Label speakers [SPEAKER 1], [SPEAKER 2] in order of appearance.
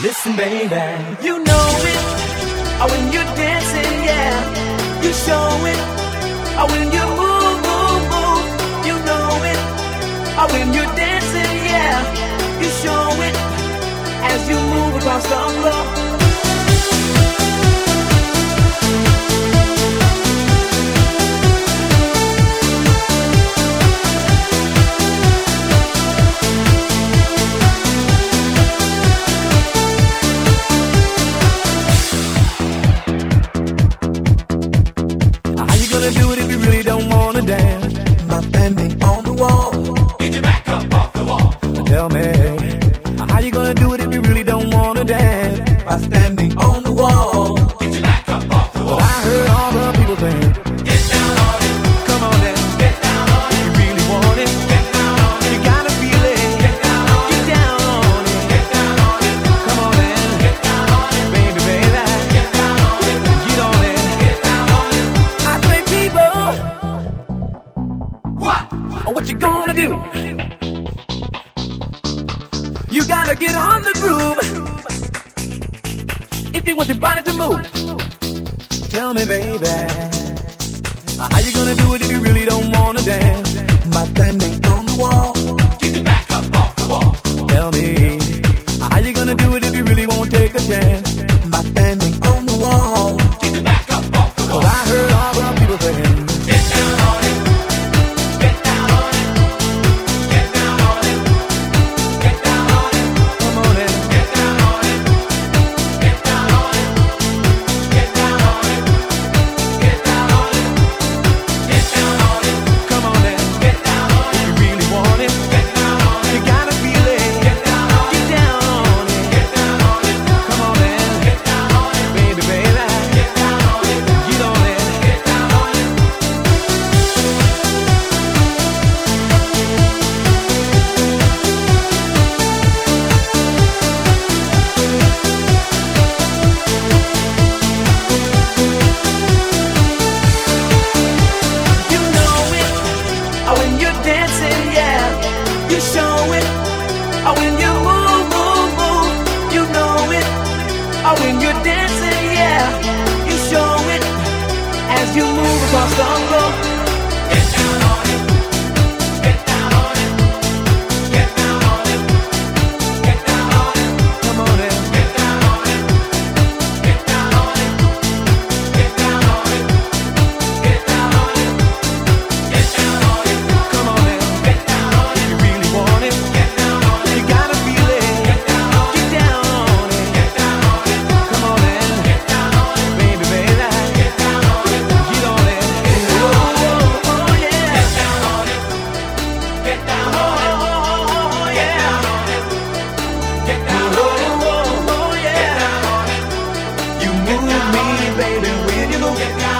[SPEAKER 1] Listen, baby, you know it. Oh, when you're dancing, yeah, you show it. Oh, when you move, move, move, you know it. Oh, when you're dancing, yeah, you show it. As you move across the floor. are standing on the wall. Get your back up off the wall. I heard all the people saying, Get down on it. Come on then. Get down on it. You really want it. Get down on it. You gotta feel it. Get down on it. Get down on it. Get down on it. Come on then. Get down on it. Baby, baby. Get down on it. Get on it. Get down on it. I play people. What? What you gonna do? You gotta get on the groove anything with your body to move. Tell me, baby, how you gonna do it if you really don't wanna dance? My time ain't on the wall. Get your back up off the wall. Tell me, how you gonna do it if you really won't take a chance? My time dancing, yeah, you show it. Oh, when you move, move, move, you know it. Oh, when you're dancing, yeah, you show it. As you move across the you move me, baby, when you look at me.